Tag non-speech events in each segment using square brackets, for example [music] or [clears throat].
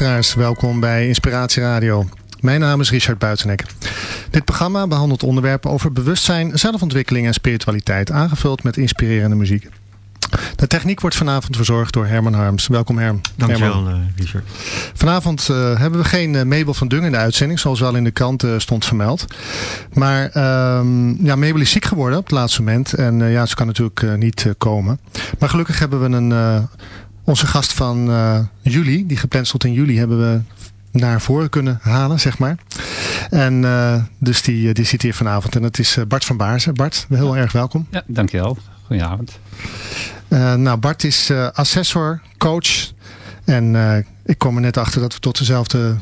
luisteraars, welkom bij Inspiratie Radio. Mijn naam is Richard Buitenek. Dit programma behandelt onderwerpen over bewustzijn, zelfontwikkeling en spiritualiteit, aangevuld met inspirerende muziek. De techniek wordt vanavond verzorgd door Herman Harms. Welkom Herm. Herman. Dankjewel, eh, Richard. Vanavond eh, hebben we geen eh, Mabel van Dung in de uitzending, zoals wel in de krant stond vermeld. Maar ehm, ja, Mabel is ziek geworden op het laatste moment en ja, ze kan natuurlijk niet komen. Maar gelukkig hebben we een, onze gast van eh, juli, die gepland stond in juli, hebben we naar voren kunnen halen, zeg maar. En eh, dus die, eh, die zit hier vanavond en dat is Bart van Baarzen. Bart, heel erg welkom. Ja, dankjewel. Goedenavond. Eh, nou, Bart is assessor, coach. En ik kom er net achter dat we tot dezelfde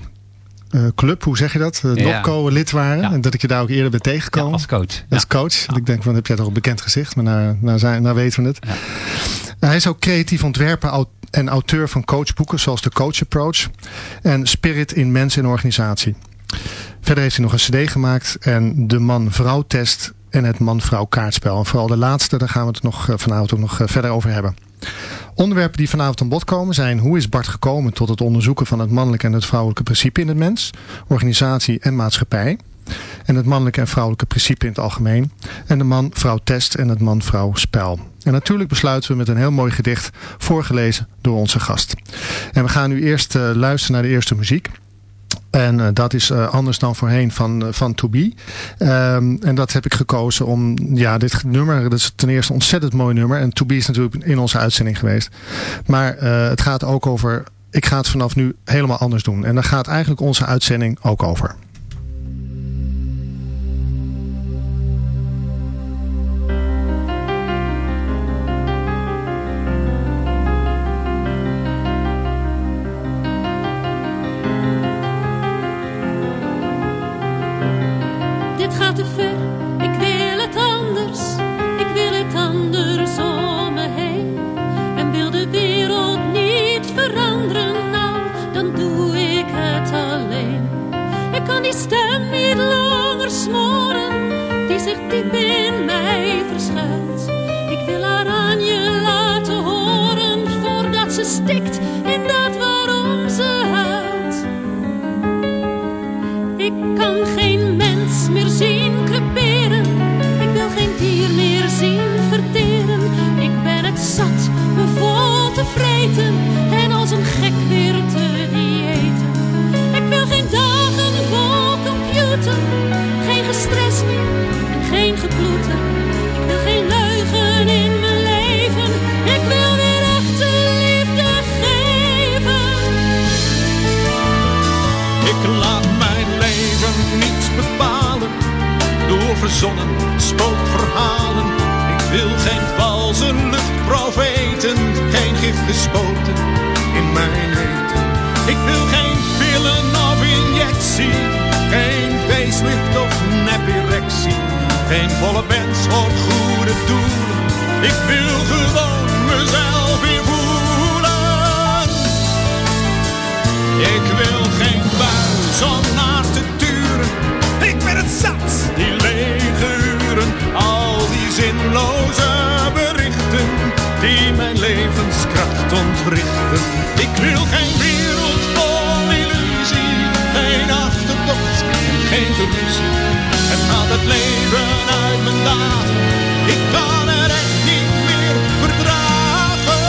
club, hoe zeg je dat? Uh, Ja. Lid waren. Ja. En dat ik je daar ook eerder ben tegengekomen. als coach. Als coach. Ik denk van, heb jij toch een bekend gezicht? Maar nou, nou, zijn, nou weten we het. Hij is ook creatief ontwerper en auteur van coachboeken zoals de Coach Approach. En Spirit in Mens en Organisatie. Verder heeft hij nog een cd gemaakt. En de man-vrouw test en het man-vrouw kaartspel. En vooral de laatste, daar gaan we het nog, eh, vanavond ook nog eh, verder over hebben. Onderwerpen die vanavond aan bod komen zijn hoe is Bart gekomen tot het onderzoeken van het mannelijke en het vrouwelijke principe in het mens, organisatie en maatschappij. En het mannelijke en vrouwelijke principe in het algemeen. En de man-vrouw test en het man-vrouw spel. En natuurlijk besluiten we met een heel mooi gedicht voorgelezen door onze gast. En we gaan nu eerst eh, luisteren naar de eerste muziek. En eh, dat is eh, anders dan voorheen van, van To Be. Ehm, en dat heb ik gekozen om, ja, dit nummer, dat is ten eerste een ontzettend mooi nummer. En To Be is natuurlijk in onze uitzending geweest. Maar het gaat ook over, ik ga het vanaf nu helemaal anders doen. En daar gaat eigenlijk onze uitzending ook over. In mij verschuilt. Ik wil haar aan je laten horen, voordat ze stikt Ik wil geen valse luchtprofeten, geen gif gespoten in mijn eten. Ik wil geen pillen of injectie, geen facelift of nep-erectie. Geen volle pens voor goede doel. Ik wil gewoon mezelf weer voelen. Ik wil geen buis om naar te turen. Ik ben het zat, die zinloze berichten die mijn levenskracht ontwrichten. Ik wil geen wereld vol illusie. Geen achterdocht en geen delusie. Het haalt het leven uit mijn dagen. Ik kan het echt niet meer verdragen.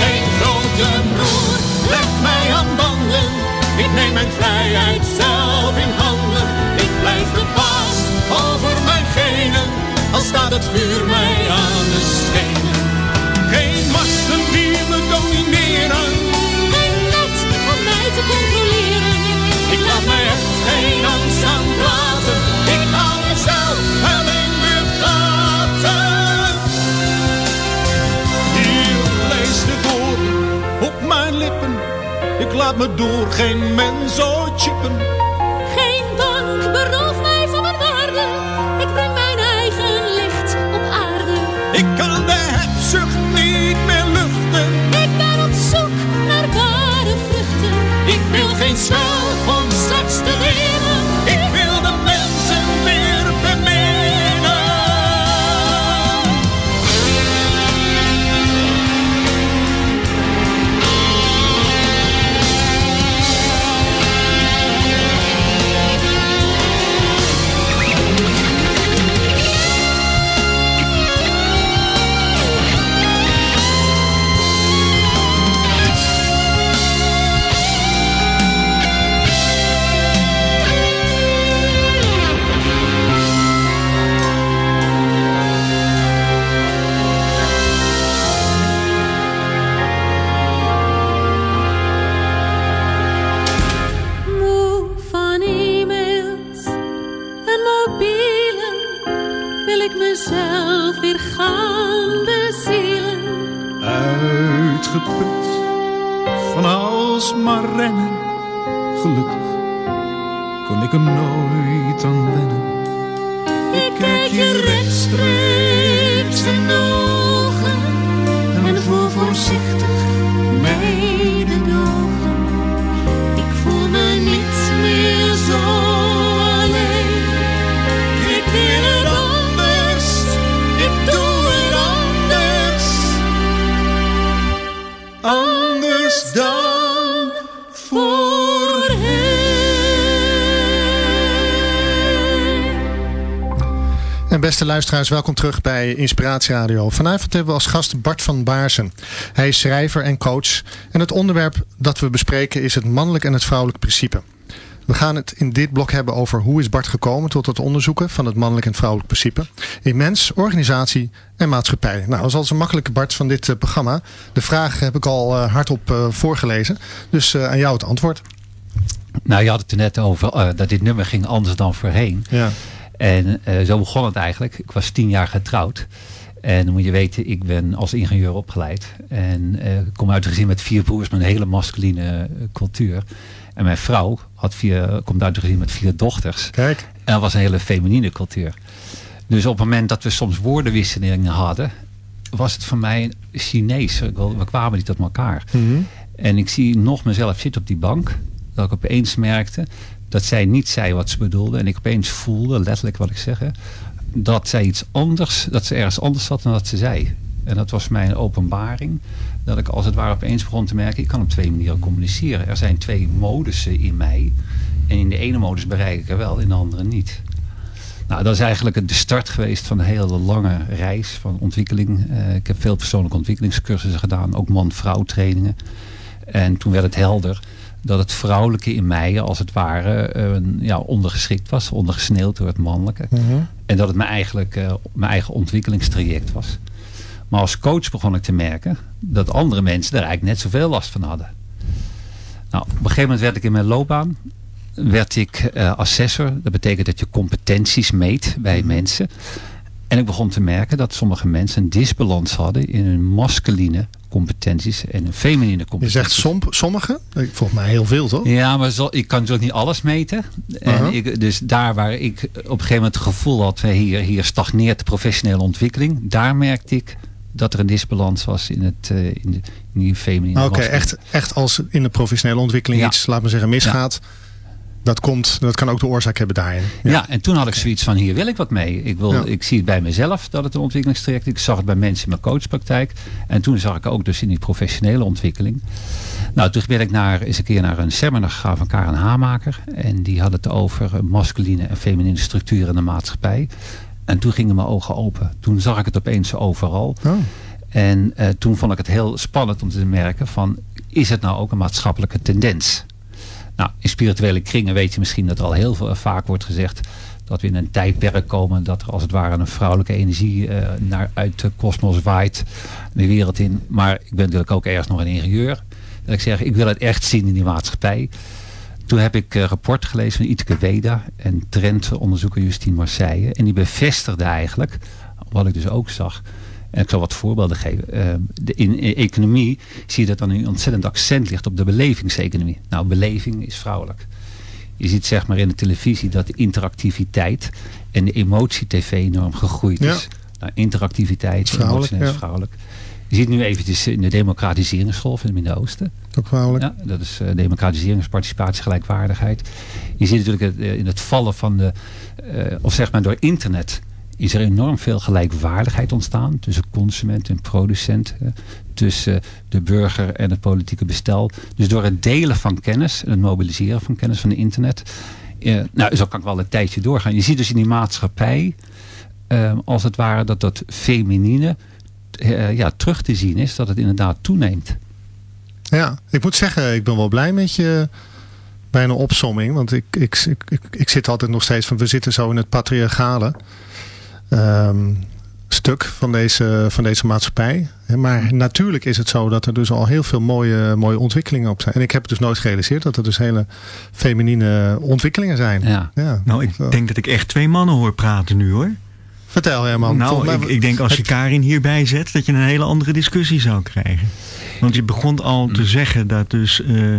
Geen grote broer legt mij aan vrijheid zelf in het vuur mij aan de schenen. Geen massen die me domineren, Geen net om mij te controleren. ik laat mij echt geen angst aan praten. Ik hou mezelf alleen weer praten. Hier lees de woorden op mijn lippen. Ik laat me door geen mens ooit chippen. Ik kijk je rechtstreeks in de ogen en voel voorzichtig mededogen. Beste luisteraars, welkom terug bij Inspiratie Radio. Vanavond hebben we als gast Bart van Baarsen. Hij is schrijver en coach. En het onderwerp dat we bespreken is het mannelijk en het vrouwelijk principe. We gaan het in dit blok hebben over hoe is Bart gekomen tot het onderzoeken van het mannelijk en vrouwelijk principe. In mens, organisatie en maatschappij. Nou, dat is altijd een makkelijke Bart van dit eh, programma. De vraag heb ik al eh, hardop eh, voorgelezen. Dus aan jou het antwoord. Nou, je had het er net over dat dit nummer ging anders dan voorheen. Ja. En eh, zo begon het eigenlijk. Ik was tien jaar getrouwd. En dan moet je weten, ik ben als ingenieur opgeleid. En ik kom uit een gezin met vier broers met een hele masculine eh, cultuur. En mijn vrouw had vier, komt uit een gezin met vier dochters. Kijk. En dat was een hele feminine cultuur. Dus op het moment dat we soms woordenwisselingen hadden, was het voor mij Chinees. We kwamen niet tot elkaar. Mhm. En ik zie nog mezelf zitten op die bank. Dat ik opeens merkte dat zij niet zei wat ze bedoelde. En ik opeens voelde, letterlijk wat ik zeg, dat zij iets anders, dat ze ergens anders zat dan dat ze zei. En dat was mijn openbaring. Dat ik als het ware opeens begon te merken, ik kan op twee manieren communiceren. Er zijn twee modussen in mij. En in de ene modus bereik ik er wel, in de andere niet. Nou, dat is eigenlijk de start geweest van een hele lange reis van ontwikkeling. Eh, ik heb veel persoonlijke ontwikkelingscursussen gedaan, ook man-vrouw trainingen. En toen werd het helder dat het vrouwelijke in mij als het ware eh, ja, ondergeschikt was, ondergesneeuwd door het mannelijke. Mhm. En dat het mijn, eigenlijk, eh, mijn eigen ontwikkelingstraject was. Maar als coach begon ik te merken dat andere mensen daar eigenlijk net zoveel last van hadden. Nou, op een gegeven moment werd ik in mijn loopbaan werd ik eh, assessor. Dat betekent dat je competenties meet bij mensen. En ik begon te merken dat sommige mensen een disbalans hadden in hun masculine competenties en hun feminine Je competenties. zegt som, sommige? Volgens mij heel veel, toch? Ja, maar zo, ik kan natuurlijk niet alles meten. En ik, dus daar waar ik op een gegeven moment het gevoel had... hier, hier stagneert de professionele ontwikkeling. Daar merkte ik dat er een disbalans was in, het, eh, in, de, in die feminine Oké, echt, echt als in de professionele ontwikkeling Ja. iets, laat maar zeggen, misgaat. Dat, komt, dat kan ook de oorzaak hebben daarin. Ja. en toen had ik zoiets van hier wil ik wat mee. Ik, wil, Ja. ik zie het bij mezelf dat het een ontwikkelingstraject is. Ik zag het bij mensen in mijn coachpraktijk. En toen zag ik ook dus in die professionele ontwikkeling. Nou, toen ben ik naar, eens een keer naar een seminar gegaan van Karen Hamaker. En die had het over eh, masculine en feminine structuren in de maatschappij. En toen gingen mijn ogen open. Toen zag ik het opeens overal. Oh. En eh, toen vond ik het heel spannend om te merken van... is het nou ook een maatschappelijke tendens? Nou, in spirituele kringen weet je misschien dat al heel veel, vaak wordt gezegd dat we in een tijdperk komen dat er als het ware een vrouwelijke energie uh, naar, uit de kosmos waait de wereld in. Maar ik ben natuurlijk ook ergens nog een ingenieur. Dat ik zeg, ik wil het echt zien in die maatschappij. Toen heb ik een rapport gelezen van Iteke Weda en trendonderzoeker Justine Marseille. En die bevestigde eigenlijk, wat ik dus ook zag, en ik zal wat voorbeelden geven. Uh, de, in, in, economie zie je dat dan een ontzettend accent ligt op de belevingseconomie. Nou, beleving is vrouwelijk. Je ziet zeg maar in de televisie dat de interactiviteit en de emotie-tv enorm gegroeid is. Nou, interactiviteit, vrouwelijk, is vrouwelijk. Je ziet nu eventjes in de democratiseringsgolf in het Midden-Oosten. Ook vrouwelijk. Ja, dat is uh, democratiseringsparticipatie, gelijkwaardigheid. Je ziet natuurlijk het, in het vallen van de, uh, of zeg maar door internet is er enorm veel gelijkwaardigheid ontstaan tussen consument en producent, tussen de burger en het politieke bestel. Dus door het delen van kennis en het mobiliseren van kennis van de internet, eh, nou zo kan ik wel een tijdje doorgaan. Je ziet dus in die maatschappij, eh, als het ware, dat dat feminine eh, ja, terug te zien is, dat het inderdaad toeneemt. Ja, ik moet zeggen, ik ben wel blij met je bijna opsomming. Want ik, ik, ik, ik, ik zit altijd nog steeds van, we zitten zo in het patriarchale um, stuk van deze, van deze maatschappij. Maar natuurlijk is het zo dat er dus al heel veel mooie, mooie ontwikkelingen op zijn. En ik heb het dus nooit gerealiseerd dat er dus hele feminine ontwikkelingen zijn. Ja. ja nou, ik denk dat ik echt twee mannen hoor praten nu hoor. Vertel Herman. Nou, ik, ik, denk als je Karin hierbij zet, dat je een hele andere discussie zou krijgen. Want je begon al te zeggen dat dus uh,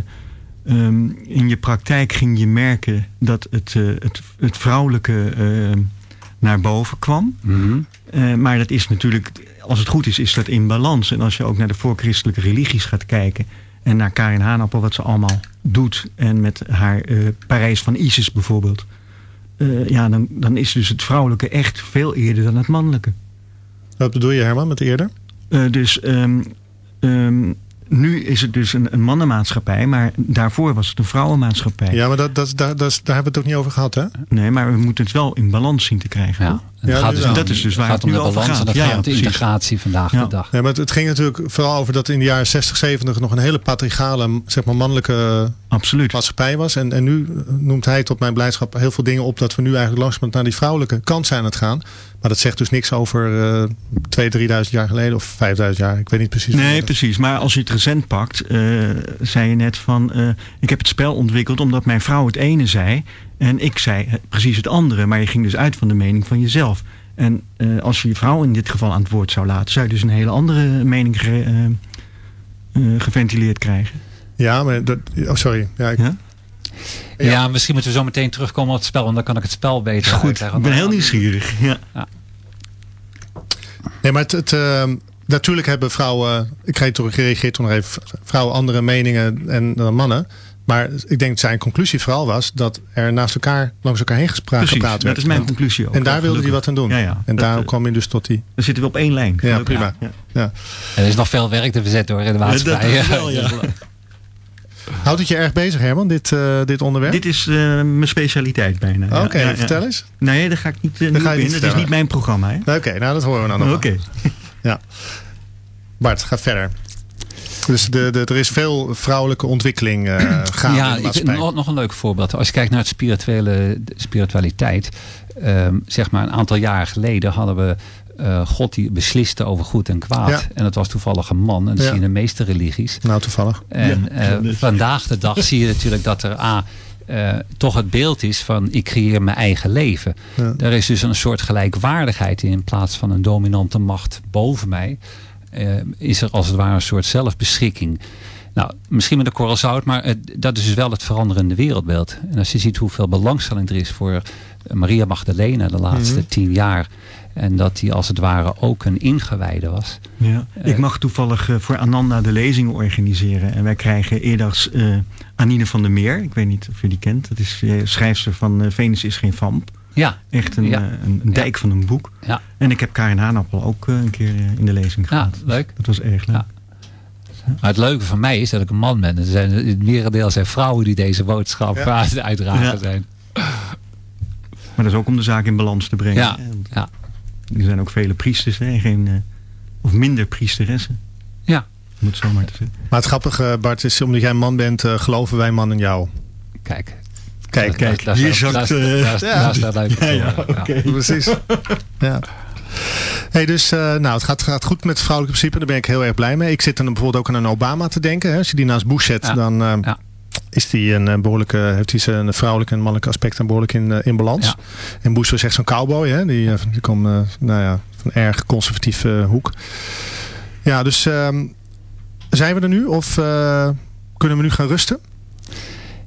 um, in je praktijk ging je merken dat het, uh, het, het vrouwelijke uh, naar boven kwam. Mm -hmm. maar dat is natuurlijk, als het goed is, is dat in balans. En als je ook naar de voorchristelijke religies gaat kijken... en naar Karin Haanappel, wat ze allemaal doet... en met haar Parijs van Isis bijvoorbeeld... Uh, ja, dan, dan is dus het vrouwelijke echt veel eerder dan het mannelijke. Wat bedoel je Herman met eerder? Dus um, um, nu is het dus een, een, mannenmaatschappij, maar daarvoor was het een vrouwenmaatschappij. Ja, maar dat, dat, dat, dat, daar hebben we het ook niet over gehad, hè? Nee, maar we moeten het wel in balans zien te krijgen. Ja, het ja, gaat dus, dat is dus waar het, het nu om de balans gaat. en dat ja, gaat om de integratie vandaag de dag. Ja, maar het, het, ging natuurlijk vooral over dat in de jaren 60, 70 nog een hele patriarchale, zeg maar mannelijke Absoluut. maatschappij was. En, en nu noemt hij tot mijn blijdschap heel veel dingen op dat we nu eigenlijk langzamerhand naar die vrouwelijke kant zijn aan het gaan. Maar dat zegt dus niks over uh, 2.000, 3.000 jaar geleden of 5.000 jaar. Ik weet niet precies. Nee, precies. Maar als je het recent pakt, uh, zei je net van... Uh, ik heb het spel ontwikkeld omdat mijn vrouw het ene zei... en ik zei precies het andere. Maar je ging dus uit van de mening van jezelf. En uh, als je je vrouw in dit geval aan het woord zou laten... zou je dus een hele andere mening ge, geventileerd krijgen. Ja, maar... Dat, oh, sorry. Ja, ik, ja? Ja. ja, misschien moeten we zo meteen terugkomen op het spel. Want dan kan ik het spel beter Goed, uitleggen. ik ben heel nieuwsgierig. Ja. ja. Nee, maar het, het uh, natuurlijk hebben vrouwen, ik ga toch gereageerd toen nog even, vrouwen andere meningen en dan mannen. Maar ik denk dat zijn conclusie vooral was dat er naast elkaar, langs elkaar heen gespraat Precies, gepraat werd. dat is mijn conclusie ook. En daar wilde hij wat aan doen. Ja, ja. En dat, daar kwam je dus tot die... Dan zitten we op één lijn. Ja, prima. Ja. Ja. Er is nog veel werk te verzetten hoor in de maatschappij. [laughs] Houdt het je erg bezig Herman, dit, uh, dit onderwerp? Dit is uh, mijn specialiteit bijna. Oké, okay, ja, vertel eens. Nee, daar ga ik niet, uh, niet op in. Dat is niet mijn programma. Oké, okay, nou dat horen we dan nog. Oké. Okay. ja. Bart, ga verder. Dus de, de, er is veel vrouwelijke ontwikkeling uh, gaande ja, in de maatschappij. nog, nog een leuk voorbeeld. Als je kijkt naar het spirituele, de spiritualiteit. Um, zeg maar een aantal jaren geleden hadden we uh, God die besliste over goed en kwaad. Ja. En dat was toevallig een man. En dat Ja. zie je in de meeste religies. Nou, toevallig. En Ja, eh, vandaag de dag zie je natuurlijk dat er A, eh, toch het beeld is van ik creëer mijn eigen leven. Ja. Er is dus een soort gelijkwaardigheid in, in plaats van een dominante macht boven mij. Eh, is er als het ware een soort zelfbeschikking. Nou, misschien met een korrel zout, maar het, dat is dus wel het veranderende wereldbeeld. En als je ziet hoeveel belangstelling er is voor Maria Magdalena de laatste Mhm. tien jaar. En dat die als het ware ook een ingewijde was. Ja. Ik mag toevallig uh, voor Ananda de lezingen organiseren. En wij krijgen eerdags uh, Anine van der Meer. Ik weet niet of je die kent. Dat is schrijfster van Venus is geen vamp. Ja. Echt een, Ja. een, een dijk Ja. van een boek. Ja. En ik heb Karin Haanappel ook een keer in de lezing Ja, gehad. leuk. Dat was erg leuk. Ja. Maar het leuke van mij is dat ik een man ben. Er zijn, het merendeel zijn vrouwen die deze boodschap Ja. [laughs] uitdragen Ja. zijn. Maar dat is ook om de zaak in balans te brengen. Ja. Ja. Er zijn ook vele priesters. Hè, geen, of minder priesteressen. Ja. Om het zo maar te zeggen. Maar het grappige Bart is, omdat jij een man bent, geloven wij man in jou. Kijk. Kijk, Kijk, daar, hier zakt, daar, eh, [laughs] ja. staat. Ja, ja, oké. Precies. ja. Hey, dus uh, nou, het gaat, gaat goed met het vrouwelijke principe. Daar ben ik heel erg blij mee. Ik zit dan bijvoorbeeld ook aan een Obama te denken. Hè. Als je die naast Bush zet, Ja. dan uh, Ja. is die een behoorlijke, heeft hij zijn vrouwelijke en mannelijke aspecten behoorlijk in, uh, in balans. Ja. En Bush was echt zo'n cowboy. Hè. Die, die komt uh, nou ja, van een erg conservatieve hoek. Ja, dus ehm, zijn we er nu? Of kunnen we nu gaan rusten?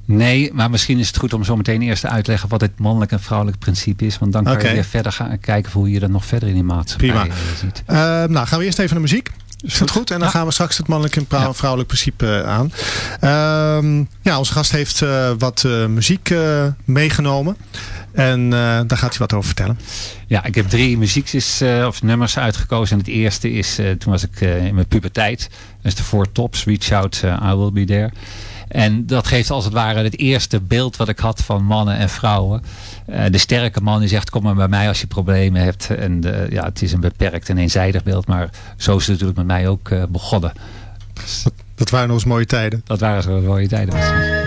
Nee, maar misschien is het goed om zo meteen eerst te leggen wat het mannelijk en vrouwelijk principe is. Want dan kan je weer verder gaan kijken hoe je dat nog verder in die maatschappij Prima. eh, ziet. Uh, nou, gaan we eerst even naar muziek. Is dat goed? En dan Ja. gaan we straks het mannelijk en vrouwelijk principe aan. Ehm, ja, onze gast heeft uh, wat muziek meegenomen. En daar gaat hij wat over vertellen. Ja, ik heb drie muziekjes of nummers uitgekozen. En het eerste is, toen was ik in mijn puberteit. Dat is de Four Tops, Reach Out, I Will Be There. En dat geeft als het ware het eerste beeld wat ik had van mannen en vrouwen. Uh, de sterke man die zegt kom maar bij mij als je problemen hebt. En uh, ja, het is een beperkt en eenzijdig beeld. Maar zo is het natuurlijk met mij ook uh, begonnen. Dat waren nog eens mooie tijden. Dat waren zo mooie tijden.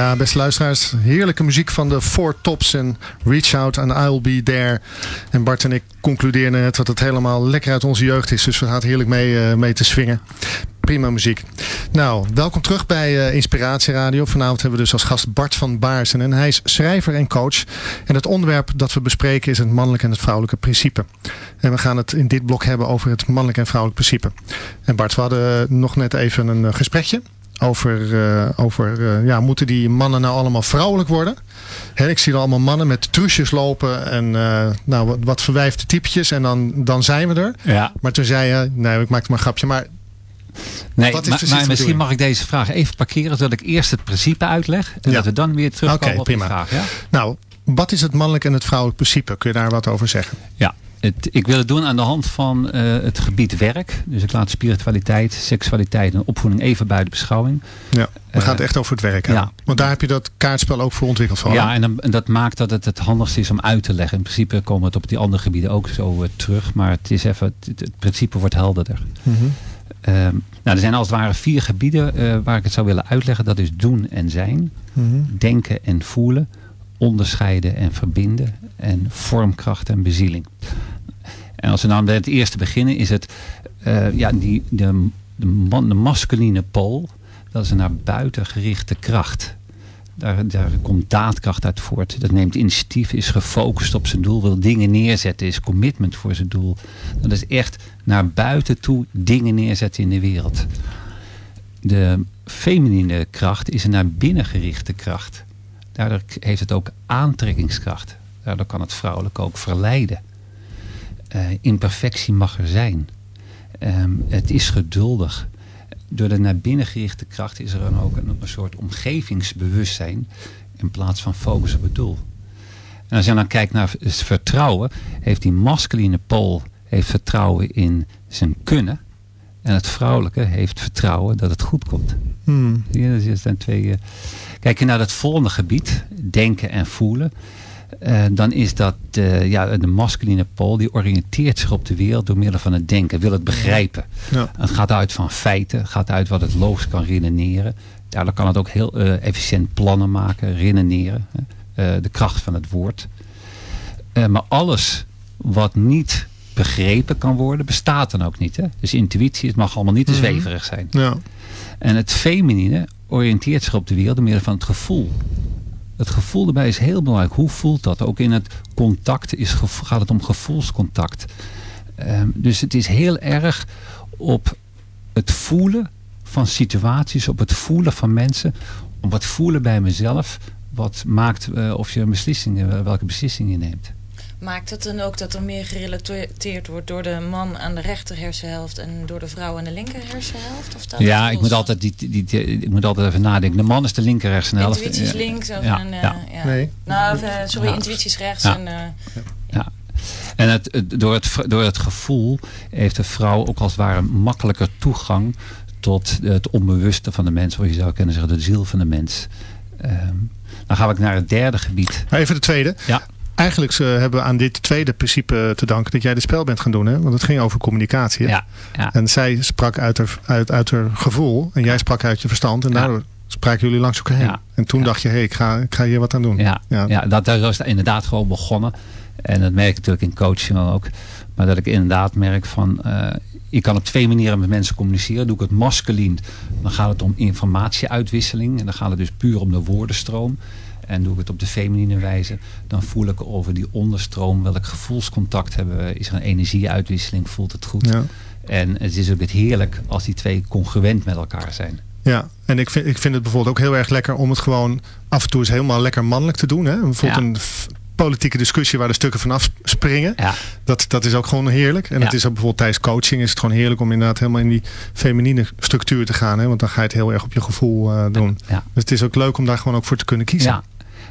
Ja, beste luisteraars. Heerlijke muziek van de Four Tops en Reach Out and I'll Be There. En Bart en ik concludeerden net dat het helemaal lekker uit onze jeugd is. Dus we gaan heerlijk mee, uh, mee te swingen. Prima muziek. Nou, welkom terug bij uh, Inspiratie Radio. Vanavond hebben we dus als gast Bart van Baarsen. En hij is schrijver en coach. En het onderwerp dat we bespreken is het mannelijke en het vrouwelijke principe. En we gaan het in dit blok hebben over het mannelijk en vrouwelijk principe. En Bart, we hadden nog net even een uh, gesprekje over, uh, over uh, ja, moeten die mannen nou allemaal vrouwelijk worden? He, ik zie er allemaal mannen met truusjes lopen en uh, nou, wat, wat verwijfde typetjes en dan, dan zijn we er. Ja. Maar toen zei je, nee, ik maakte maar een grapje, maar Nee, Wat is maar, de misschien mag ik deze vraag even parkeren, zodat ik eerst het principe uitleg. En Ja. dat we dan weer terugkomen Oké, op de prima. vraag. Ja? nou, wat is het mannelijk en het vrouwelijk principe? Kun je daar wat over zeggen? Ja, Het, ik wil het doen aan de hand van eh, het gebied werk. Dus ik laat spiritualiteit, seksualiteit en opvoeding even buiten beschouwing. Ja, we Eh, gaan het echt over het werk hebben. ja. Want daar heb je dat kaartspel ook voor ontwikkeld van. Ja, en, dan- en dat maakt dat het het handigste is om uit te leggen. In principe komen we het op die andere gebieden ook zo eh, terug. Maar het, is even, het, het principe wordt helderder. Mhm. Ehm, nou, er zijn als het ware vier gebieden waar ik het zou willen uitleggen. Dat is doen en zijn. Mhm. denken en voelen, onderscheiden en verbinden en vormkracht en bezieling. En als we nou bij het eerste beginnen, is het eh, ja, die, de, de, man, de masculine pool, dat is een naar buiten gerichte kracht. Daar, daar komt daadkracht uit voort. Dat neemt initiatief, is gefocust op zijn doel, wil dingen neerzetten, is commitment voor zijn doel. Dat is echt naar buiten toe dingen neerzetten in de wereld. De feminine kracht is een naar binnen gerichte kracht. Daardoor heeft het ook aantrekkingskracht. Daardoor kan het vrouwelijk ook verleiden. Eh, imperfectie mag er zijn. Ehm, het is geduldig. Door de naar binnen gerichte kracht is er dan ook een, een soort omgevingsbewustzijn in plaats van focus op het doel. En als je dan kijkt naar het vertrouwen, heeft die masculine pool heeft vertrouwen in zijn kunnen. En het vrouwelijke heeft vertrouwen dat het goed komt. Hmm. Dat zijn twee. eh, Kijk je naar het volgende gebied, denken en voelen. Eh, dan is dat eh, ja, de masculine pool, die oriënteert zich op de wereld door middel van het denken, wil het begrijpen. Ja. Het gaat uit van feiten, gaat uit wat het logisch kan redeneren. Daardoor kan het ook heel eh, efficiënt plannen maken, redeneren. de kracht van het woord. Maar alles wat niet begrepen kan worden, bestaat dan ook niet. Hè? Dus intuïtie, het mag allemaal niet te Mhm. zweverig zijn. Ja. En het feminine oriënteert zich op de wereld door middel van het gevoel. Het gevoel erbij is heel belangrijk. Hoe voelt dat? Ook in het contact is, gaat het om gevoelscontact. Ehm, dus het is heel erg op het voelen van situaties, op het voelen van mensen, op het voelen bij mezelf. Wat maakt eh, of je een beslissing, eh, welke beslissing je neemt. Maakt het dan ook dat er meer gerelateerd wordt door de man aan de rechter hersenhelft en door de vrouw aan de linker hersenhelft? Of dat Ja, los ik moet, altijd die, die, die- ik moet altijd even nadenken. De man is de linker hersenhelft. Intuïtie is Ja. links of Ja, een, eh, ja. ja. Nee. Nou, of, eh, sorry, Ja. intuïtie is rechts Ja. en... eh, En het, het- door, het, door het gevoel heeft de vrouw ook als het ware makkelijker toegang tot het onbewuste van de mens. Of je zou kunnen zeggen de ziel van de mens. Ehm, dan ga ik naar het derde gebied. Maar Even de tweede. Ja. Eigenlijk eh, hebben we aan dit tweede principe te danken dat jij dit spel bent gaan doen. Hè? Want het ging over communicatie. Ja, ja. En zij sprak uit haar, uit, uit haar gevoel. En jij sprak uit je verstand. En daardoor spraken jullie langs elkaar heen. Ja. En toen Ja. dacht je, hé, ik, ga, ik ga hier wat aan doen. Ja, Ja. ja. dat, het inderdaad gewoon begonnen. En dat merk ik natuurlijk in coaching ook. Maar dat ik inderdaad merk van... eh, ik kan op twee manieren met mensen communiceren. Doe ik het masculien, dan gaat het om informatieuitwisseling. En dan gaat het dus puur om de woordenstroom. En doe ik het op de feminine wijze, dan voel ik over die onderstroom welk gevoelscontact hebben we. Is er een energieuitwisseling, voelt het goed. Ja. En het is ook het heerlijk als die twee congruent met elkaar zijn. Ja, en ik vind, ik vind het bijvoorbeeld ook heel erg lekker om het gewoon af en toe eens helemaal lekker mannelijk te doen. Hè? Bijvoorbeeld Ja. een politieke discussie waar de stukken vanaf springen. Ja, Dat, dat is ook gewoon heerlijk. En Ja. het is ook bijvoorbeeld tijdens coaching is het gewoon heerlijk om inderdaad helemaal in die feminine structuur te gaan. Hè? Want dan ga je het heel erg op je gevoel eh, doen. ja. Dus het is ook leuk om daar gewoon ook voor te kunnen kiezen.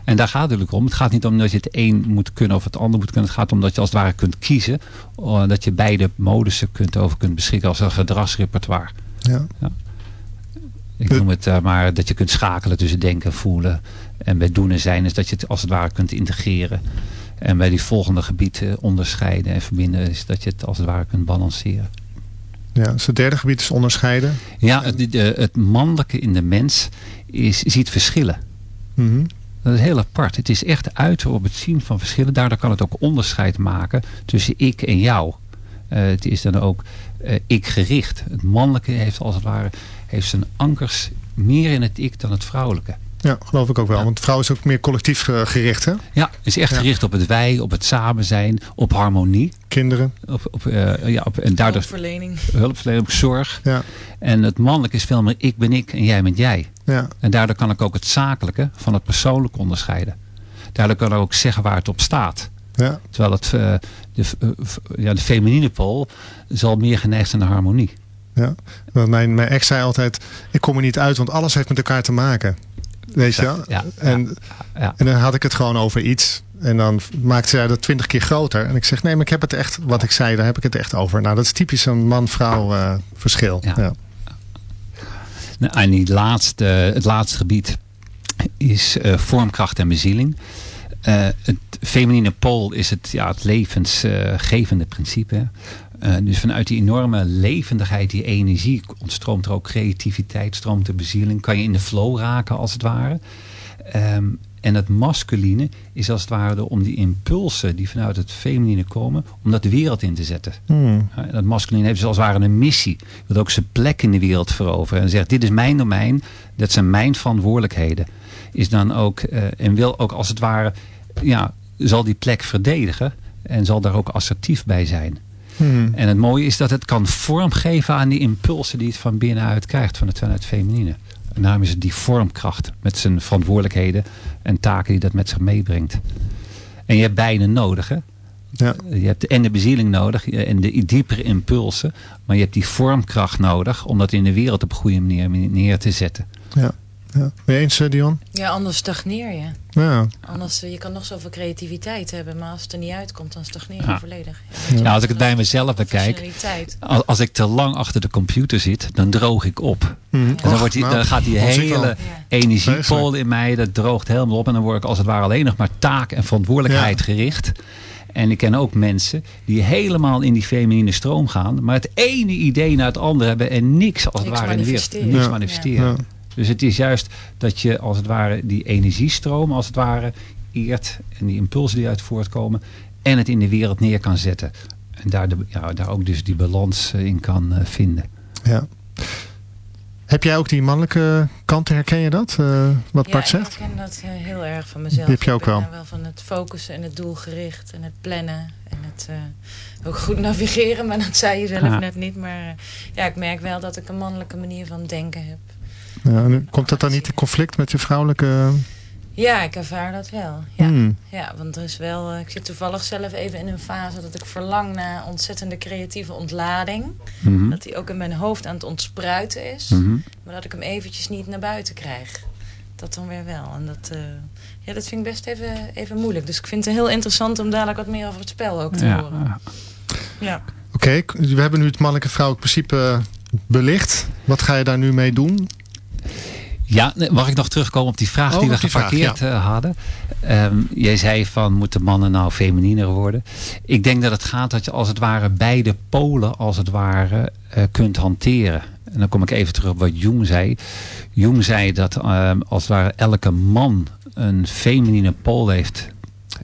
Ja, en daar gaat het natuurlijk om. Het gaat niet om dat je het een moet kunnen of het ander moet kunnen. Het gaat om dat je als het ware kunt kiezen. eh, Dat je beide modussen kunt over kunt beschikken als een gedragsrepertoire. Ja. Ik De- noem het eh, maar dat je kunt schakelen tussen denken en voelen. En bij doen en zijn is dat je het als het ware kunt integreren. En bij die volgende gebieden onderscheiden en verbinden is dat je het als het ware kunt balanceren. Ja, dus het derde gebied is onderscheiden. Ja, het, het mannelijke in de mens is, ziet verschillen. Mhm. Dat is heel apart. Het is echt uiten op het zien van verschillen. Daardoor kan het ook onderscheid maken tussen ik en jou. Eh, het is dan ook eh, ik gericht. Het mannelijke heeft als het ware heeft zijn ankers meer in het ik dan het vrouwelijke. Ja, geloof ik ook wel. Ja. Want vrouw is ook meer collectief eh, gericht. Hè? Ja, is echt Ja. gericht op het wij, op het samen zijn, op harmonie. Kinderen. Op, op, eh, ja, op, en daardoor hulpverlening. hulpverlening, op zorg. Ja. En het mannelijke is veel meer ik ben ik en jij bent jij. Ja. En daardoor kan ik ook het zakelijke van het persoonlijke onderscheiden. Daardoor kan ik ook zeggen waar het op staat. Ja. Terwijl het, eh, de, ja, de feminine pool zal meer geneigd zijn naar harmonie. Ja. Want mijn, mijn ex zei altijd, ik kom er niet uit, want alles heeft met elkaar te maken. Weet je wel? Ja, En, ja. en dan had ik het gewoon over iets. En dan maakte zij dat twintig keer groter. En ik zeg, nee, maar ik heb het echt, wat ik zei, daar heb ik het echt over. Nou, dat is typisch een man-vrouw eh, verschil. Ja. Ja. Nou, en die laatste, het laatste gebied is eh, vormkracht en bezieling. Eh, het feminine pool is het, ja, het levensgevende principe. Eh, dus vanuit die enorme levendigheid, die energie, ontstroomt er ook creativiteit, stroomt de bezieling. Kan je in de flow raken als het ware. Ehm, en het masculine is als het ware om die impulsen die vanuit het feminine komen, om dat de wereld in te zetten. Hmm. Ja, En dat masculine heeft dus als het ware een missie. Wil ook zijn plek in de wereld veroveren. En zegt, dit is mijn domein. Dat zijn mijn verantwoordelijkheden. Is dan ook, eh, en wil ook als het ware, ja, zal die plek verdedigen. En zal daar ook assertief bij zijn. Hmm. En het mooie is dat het kan vormgeven aan die impulsen die het van binnenuit krijgt. Van het, vanuit feminine. En daarom is het die vormkracht. Met zijn verantwoordelijkheden en taken die dat met zich meebrengt. En je hebt beide nodig hè. Ja. Je hebt en de bezieling nodig en de diepere impulsen. Maar je hebt die vormkracht nodig om dat in de wereld op een goede manier neer te zetten. Ja. Ja. Ben je eens, eh, Dion? Ja, anders stagneer je. Ja. Anders, eh, je kan nog zoveel creativiteit hebben, maar als het er niet uitkomt, dan stagneer je Ja. volledig. Nou, als ik het bij mezelf bekijk, als, als ik te lang achter de computer zit, dan droog ik op. Hmm. En dan, wordt die, nou, dan gaat die hele Ja. energiepool in mij, dat droogt helemaal op. En dan word ik als het ware alleen nog maar taak en verantwoordelijkheid Ja. gericht. En ik ken ook mensen die helemaal in die feminine stroom gaan. Maar het ene idee na het andere hebben en niks als het Niks ware in de wereld. Niks Ja. manifesteren. Ja. Dus het is juist dat je als het ware die energiestroom als het ware eert. En die impulsen die uit voortkomen. En het in de wereld neer kan zetten. En daar, de, ja, daar ook dus die balans eh, in kan eh, vinden. Ja. Heb jij ook die mannelijke kanten, herken je dat? eh, wat Ja, Bart ik zegt? herken dat heel erg van mezelf. Die heb je ook ik ben wel. daar wel van het focussen en het doelgericht en het plannen. En het eh, ook goed navigeren, maar dat zei je zelf Ja. net niet. Maar ja, ik merk wel dat ik een mannelijke manier van denken heb. Ja, komt dat dan niet in conflict met je vrouwelijke... Ja, ik ervaar dat wel. Ja, Hmm. ja want er is wel, eh, ik zit toevallig zelf even in een fase dat ik verlang naar ontzettende creatieve ontlading. Mhm. Dat die ook in mijn hoofd aan het ontspruiten is. Mhm. Maar dat ik hem eventjes niet naar buiten krijg. Dat dan weer wel. En dat, eh, ja, dat vind ik best even, even moeilijk. Dus ik vind het heel interessant om dadelijk wat meer over het spel ook te Ja, horen. Ja. Oké, we hebben nu het mannelijke vrouwelijk principe belicht. Wat ga je daar nu mee doen? Ja, mag ik nog terugkomen op die vraag Oh, die we vraag, geparkeerd eh, hadden? Ehm, jij zei van, moeten mannen nou femininer worden? Ik denk dat het gaat dat je als het ware beide polen als het ware eh, kunt hanteren. En dan kom ik even terug op wat Jung zei. Jung zei dat ehm, als het ware elke man een feminine pool heeft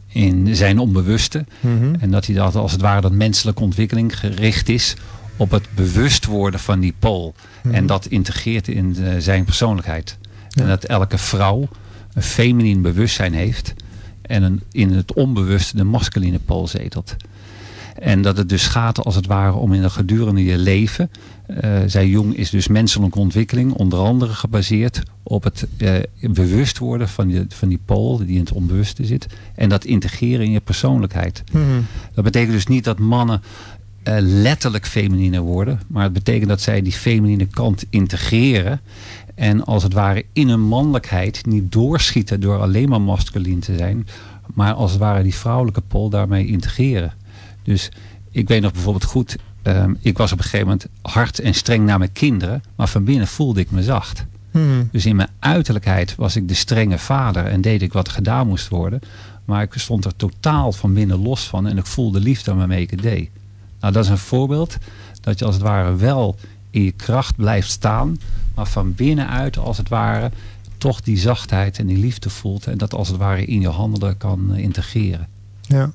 in zijn onbewuste. Mhm. En dat hij dat als het ware dat menselijke ontwikkeling gericht is op het bewust worden van die pool. Mhm. En dat integreert in eh, zijn persoonlijkheid. Ja. En dat elke vrouw een feminien bewustzijn heeft. En een, in het onbewuste de masculine pool zetelt. En dat het dus gaat als het ware om in een gedurende je leven. eh zei Jung is dus menselijke ontwikkeling onder andere gebaseerd op het eh, bewust worden van die, van die pool die in het onbewuste zit. En dat integreren in je persoonlijkheid. Mhm. Dat betekent dus niet dat mannen eh, letterlijk feminine worden. Maar het betekent dat zij die feminine kant integreren. En als het ware in hun mannelijkheid niet doorschieten door alleen maar masculin te zijn. Maar als het ware die vrouwelijke pol daarmee integreren. Dus ik weet nog bijvoorbeeld goed. ehm, ik was op een gegeven moment hard en streng naar mijn kinderen. Maar van binnen voelde ik me zacht. Mhm. Dus in mijn uiterlijkheid was ik de strenge vader en deed ik wat gedaan moest worden. Maar ik stond er totaal van binnen los van en ik voelde liefde waarmee ik het deed. Nou, dat is een voorbeeld dat je als het ware wel in je kracht blijft staan, maar van binnenuit als het ware toch die zachtheid en die liefde voelt en dat als het ware in je handelen kan eh, integreren. Ja.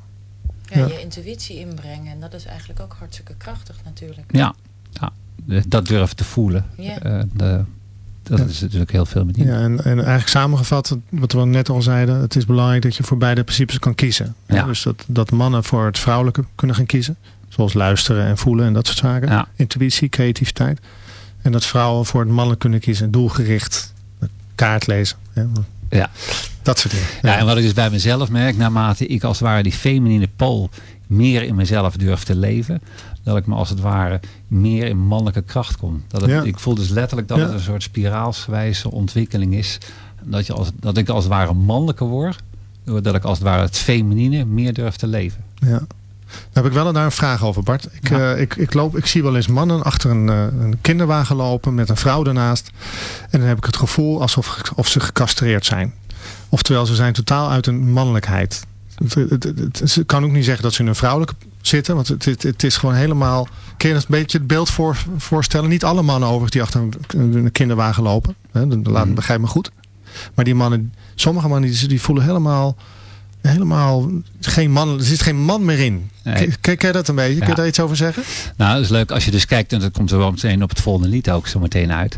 Je intuïtie inbrengen. En dat is eigenlijk ook hartstikke krachtig natuurlijk. Ja, ja eh, dat durven te voelen. Ja. Eh, de- dat Ja. is natuurlijk heel veel met die. Ja, en, en eigenlijk samengevat, wat we net al zeiden, het is belangrijk dat je voor beide principes kan kiezen. Ja. Dus dat, dat mannen voor het vrouwelijke kunnen gaan kiezen. Zoals luisteren en voelen en dat soort zaken. Ja. Intuïtie, creativiteit. En dat vrouwen voor het mannelijk kunnen kiezen. Doelgericht, kaart lezen. Ja. Ja. Dat soort dingen. Ja, en wat ik dus bij mezelf merk, naarmate ik als het ware die feminine pool meer in mezelf durf te leven, dat ik me als het ware meer in mannelijke kracht kom. Dat het, Ja. Ik voel dus letterlijk dat Ja. het een soort spiraalsgewijze ontwikkeling is. Dat, je als, dat ik als het ware mannelijker word, Doordat ik als het ware het feminine meer durf te leven. Ja. Daar heb ik wel daar een vraag over, Bart. Ik, Ja. eh, ik, ik, loop, ik zie wel eens mannen achter een, eh, een kinderwagen lopen met een vrouw ernaast. En dan heb ik het gevoel alsof of ze gecastreerd zijn. Oftewel, ze zijn totaal uit hun mannelijkheid. Ze kan ook niet zeggen dat ze in een vrouwelijke zitten. Want het, het, het is gewoon helemaal... Kun je een beetje het beeld voor, voorstellen? Niet alle mannen overigens die achter een, kinderwagen lopen. Hè, dan- laat, Mhm. Begrijp me goed. Maar die mannen, sommige mannen die, die voelen helemaal... Helemaal geen man, er zit geen man meer in. Nee. Ken je dat een beetje? Kun je daar iets over zeggen? Nou, dat is leuk als je dus kijkt, en dat komt er wel meteen op het volgende lied ook zo meteen uit.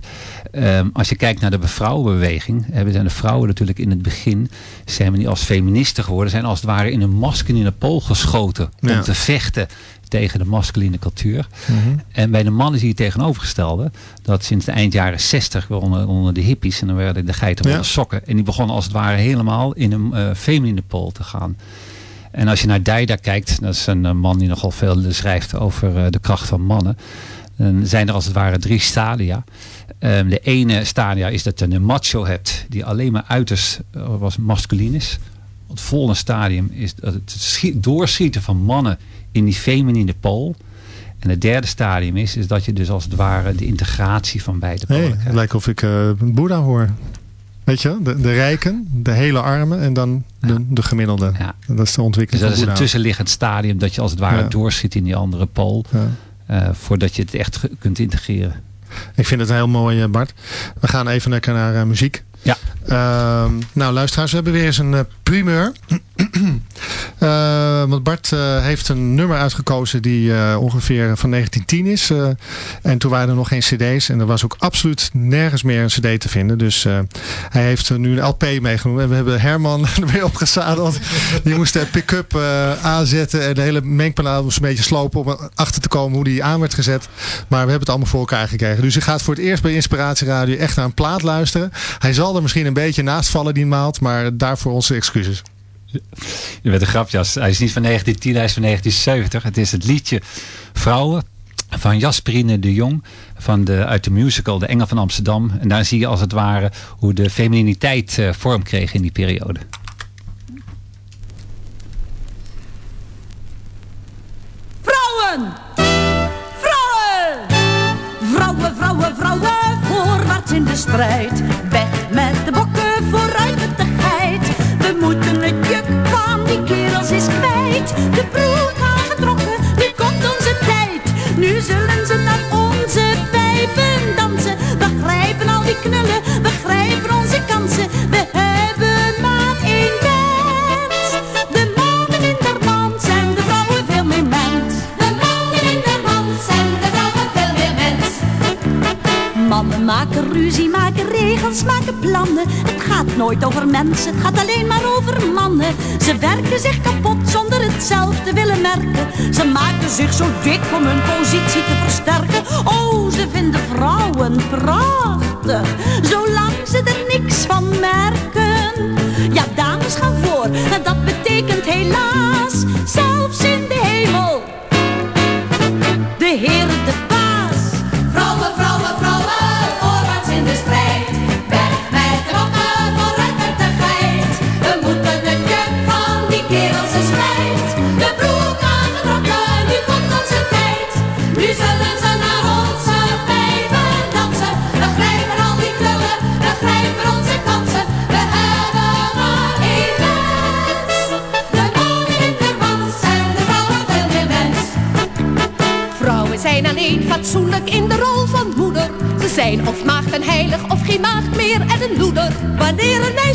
Ehm, als je kijkt naar de vrouwenbeweging, hebben zijn de vrouwen natuurlijk in het begin, zijn we niet als feministen geworden, zijn als het ware in een masculine pool geschoten Ja. om te vechten tegen de masculine cultuur. En bij de mannen zie je het tegenovergestelde. Dat sinds de eind jaren 60 onder, onder de hippies. En dan werden de geiten Ja. ja. sokken. En die begonnen als het ware helemaal in een eh feminine pool te gaan. En als je naar Dijda kijkt. Dat is een eh, man die nogal veel schrijft over eh, de kracht van mannen. Dan zijn er als het ware drie stadia. Ehm, de ene stadia is dat je een macho hebt. Die alleen maar uiterst was masculin is. Het volgende stadium is dat het schi- doorschieten van mannen in die feminine pool. En het derde stadium is, is dat je dus als het ware de integratie van beide polen Nee, krijgt. het lijkt of ik een Boeddha hoor. Weet je, de, de rijken, de hele armen en dan de, Ja. de gemiddelde. Ja. Dat is de Dus ontwikkeling dat is een Boeddha. tussenliggend stadium dat je als het ware Ja. doorschiet in die andere pool. Eh, voordat je het echt kunt integreren. Ik vind het heel mooi, eh, Bart. We gaan even lekker naar muziek. Ja. Ehm, nou, luisteraars, we hebben weer eens een primeur. [clears throat] Eh, want Bart eh, heeft een nummer uitgekozen die eh, ongeveer van 1910 is. en toen waren er nog geen cd's. En er was ook absoluut nergens meer een cd te vinden. Dus hij heeft nu een LP meegenomen. En we hebben Herman [laughs] er weer opgezadeld. Die moest de pick-up aanzetten. En de hele mengpaneel moest een beetje slopen om achter te komen hoe die aan werd gezet. Maar we hebben het allemaal voor elkaar gekregen. Dus je gaat voor het eerst bij Inspiratie Radio echt naar een plaat luisteren. Hij zal er misschien een beetje naast vallen die maand. Maar daarvoor onze excuses. Je bent een grapjas. Hij is niet van 1910, hij is van 1970. Het is het liedje Vrouwen van Jasperine de Jong van de, uit de musical De Engel van Amsterdam. En daar zie je als het ware hoe de femininiteit eh, vorm kreeg in die periode. Vrouwen! Vrouwen! Vrouwen, vrouwen, vrouwen, voorwaarts in de strijd. Weg met de bokken, vooruit met de geit. We moeten knallen Mannen maken ruzie, maken regels, maken plannen. Het gaat nooit over mensen, het gaat alleen maar over mannen. Ze werken zich kapot zonder het zelf te willen merken. Ze maken zich zo dik om hun positie te versterken. Oh, ze vinden vrouwen prachtig, zolang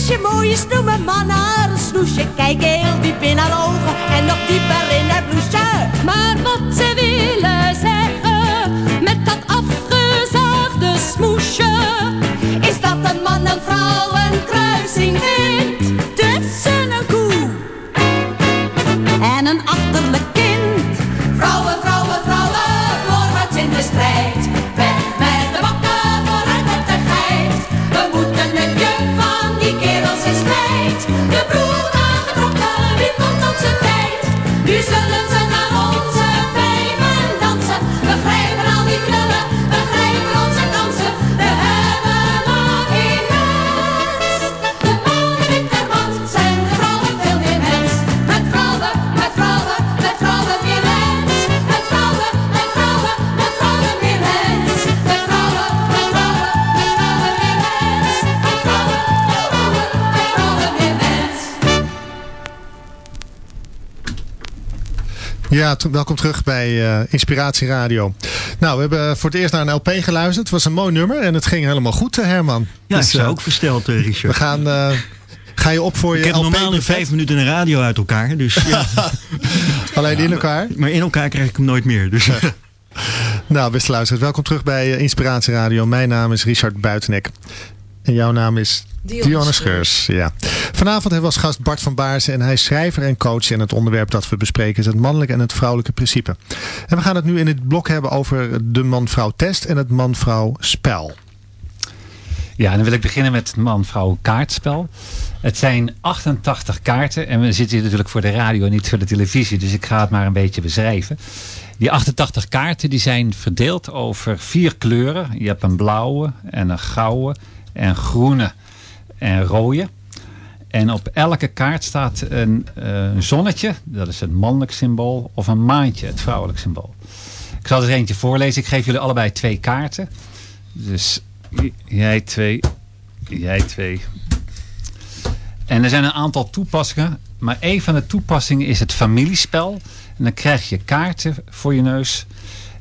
meisje mooi is, haar een snoesje. Kijken heel diep in haar ogen en nog dieper Ja, welkom terug bij eh, Inspiratie Radio. Nou, we hebben voor het eerst naar een LP geluisterd. Het was een mooi nummer en het ging helemaal goed, eh, Herman. Ja, Dus, ik sta eh, ook versteld, eh, We Richard. gaan... eh, ga je op voor je Ik heb LP normaal in vijf minuten een radio uit elkaar. Dus, ja. [laughs] [laughs] Alleen in elkaar? Maar in elkaar krijg ik hem nooit meer. Dus, [laughs] Nou, beste luisteraars, welkom terug bij eh, Inspiratie Radio. Mijn naam is Richard Buitenek. En jouw naam is Dionne Dionne Scheurs. Ja. Vanavond hebben we als gast Bart van Baarsen en hij is schrijver en coach. En het onderwerp dat we bespreken is het mannelijke en het vrouwelijke principe. En we gaan het nu in het blok hebben over de man-vrouw test en het man-vrouw spel. Ja, dan wil ik beginnen met het man-vrouw kaartspel. Het zijn 88 kaarten en we zitten hier natuurlijk voor de radio, niet voor de televisie. Dus ik ga het maar een beetje beschrijven. Die 88 kaarten die zijn verdeeld over vier kleuren. Je hebt een blauwe en een gouden en groene en rode. En op elke kaart staat een, eh, een zonnetje, dat is het mannelijk symbool, of een maantje, het vrouwelijk symbool. Ik zal er eentje voorlezen. Ik geef jullie allebei twee kaarten. Dus jij twee, jij twee. En er zijn een aantal toepassingen. Maar een van de toepassingen is het familiespel. En dan krijg je kaarten voor je neus.